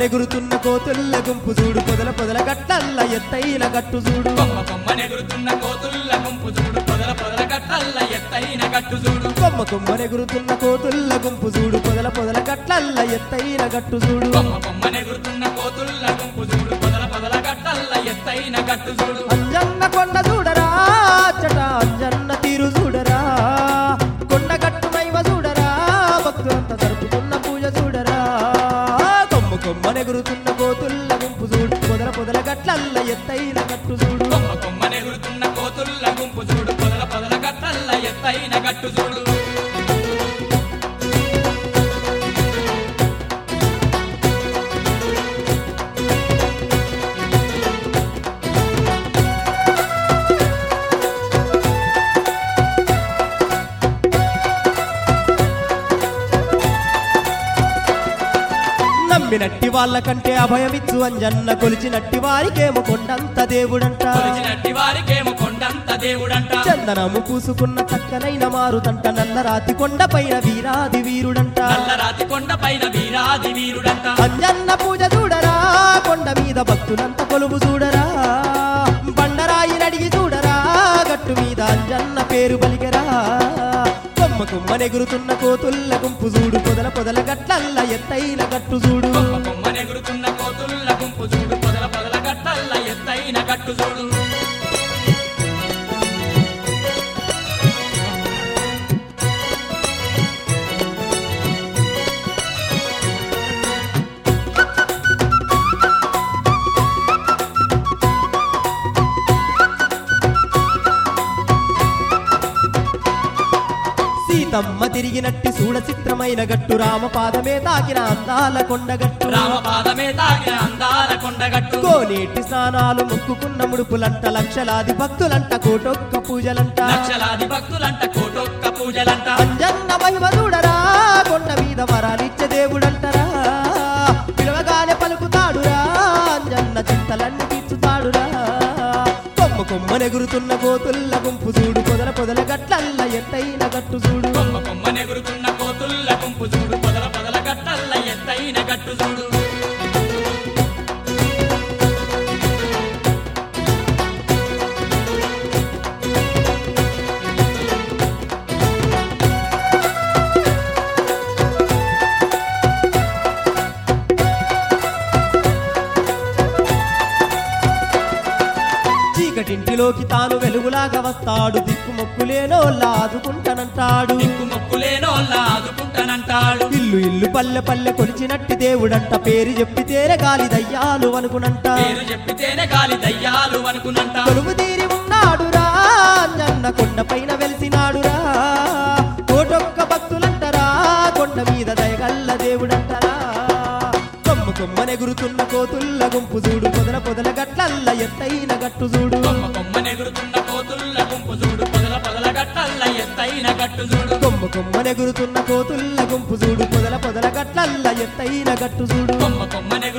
కొమ్మనెగురుతున్న కోతుల్ల గుంపు చూడు. పొదల పొదల గట్టల్ల ఎత్తైన గట్టు చూడు. కొమ్మ కొమ్మనెగురుతున్న కోతుల్ల గుంపు చూడు. పొదల పొదల గట్టల్ల ఎత్తైన గట్టు చూడు. కొమ్మ కొమ్మనెగురుతున్న కోతుల్ల గుంపు చూడు. పొదల పొదల గట్టల్ల ఎత్తైన గట్టు చూడు. కొమ్మ కొమ్మనెగురుతున్న కోతుల్ల గుంపు చూడు. పొదల పొదల గట్టల్ల ఎత్తైన గట్టు చూడు. అంజన్న కొండ చూడరా అచ్చట. కొమ్మనెగురుతున్న కోతుల్ల గుంపు చూడు. పొదల పొదల గట్లల్ల ఎత్తైన గట్టు చూడు. కొమ్మ కొమ్మనెగురుతున్న కోతుల్ల గుంపు చూడు. పొదల పొదల గట్లల్ల ఎత్తైన గట్టు చూడు. నమ్మినట్టి వాళ్ళకంటే అభయమిచ్చు అంజన్న కొలిచినట్టి వారికేమో కొండంత దేవుడంట. కొలిచినట్టి వారికేమో కొండంత దేవుడంట. చందనము పూసుకున్న చక్కనైన మారుతంట నల్లరాతి కొండపైన వీరాది వీరుడంట. నల్లరాతి కొండ పైన వీరాది వీరుడంట. అంజన్న పూజ చూడరా కొండ మీద భక్తులంత కొలువు చూడరా. బండరాయి నడిగి చూడరా గట్టు మీద అంజన్న పేరు బలిగరా కొమ్మ కొమ్మనెగురుతున్న కోతుల్ల గుంపు చూడు. పొదల పొదల గట్లల్ల ఎత్తైన గట్టు చూడు. కొమ్మ కొమ్మనెగురుతున్న కోతుల్ల గుంపు చూడు. పొదల పొదల గట్టల్ల ఎత్తైన గట్టు చూడు. సీతమ్మ తిరిగినట్టి చూడ చిత్రమైన గట్టు రామపాదమే తాకిన అందాల కొండగట్టు రామపాదమే తాకిన అందాల కొండగట్టు కోనేటి స్నానాలు మొక్కుకున్న ముడుపులంట లక్షలాది భక్తులంట కోటొక్క పూజలంట. లక్షలాది భక్తులంట కోటొక్క పూజలంట. అంజన్న మహిమ చూడరా కొండ మీద వరాలిచ్చే దేవుడంటరా. పిలవగానే పలుకుతాడురా అంజన్న చింతలన్నీ తీర్చుతాడురా. కొమ్మ కొమ్మనెగురుతున్న కోతుల్ల గుంపు చూడు పొదల పొదల గట్లల్ల ఎత్తైన చీకటింటిలోకి తాను వెలుగులాగా వస్తాడు. దిక్కు మొక్కులేనోళ్ళ ఆదుకుంటానంటాడు. దిక్కు మొక్కులేనోళ్ళ ఆదుకుంటానంటాడు. ఇల్లు ఇల్లు పల్లె పల్లె కొలిచినట్టి దేవుడంట. పేరు చెప్పి తేరే గాలి దయ్యాలు అనుకునంట. పేరు చెప్పితేనే గాలి దయ్యాలు అనుకునంట. కొలువు తీరి ఉన్నాడురా. అంజన్న కొండ కొమ్మ కొమ్మనెగురుతున్న కోతుల్ల గుంపు చూడు. పొదల పొదల గట్లల్ల ఎత్తైన గట్టు చూడు. కొమ్మ కొమ్మనెగురుతున్న కోతుల్ల గుంపు చూడు. పొదల పొదల గట్టల్ల ఎత్తైన గట్టు చూడు. కొమ్మ కొమ్మనెగురుతున్న కోతుల్ల గుంపు చూడు. పొదల పొదల గట్లల్ల ఎత్తైన గట్టు చూడు. కొమ్మ కొమ్మనెగురుతున్న